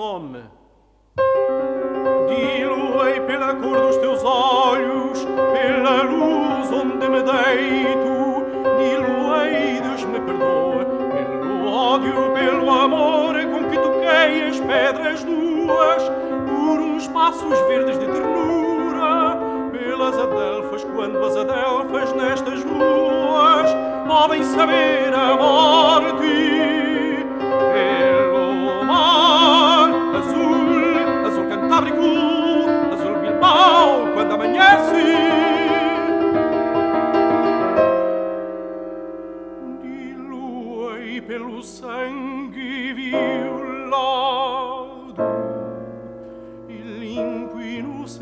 nome. Diluei pela cor dos teus olhos, pela luz onde me deito. Diluei, Deus me perdoa, pelo ódio, pelo amor com que toquei as pedras nuas, por uns passos verdes de ternura, pelas adelfas, quando as adelfas nestas ruas podem saber a morte. Mabricú, sul Bilbao, quando amanhece. pelu sangue violato il inquinus